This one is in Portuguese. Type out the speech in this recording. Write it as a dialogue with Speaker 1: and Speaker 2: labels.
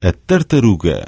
Speaker 1: A tartaruga.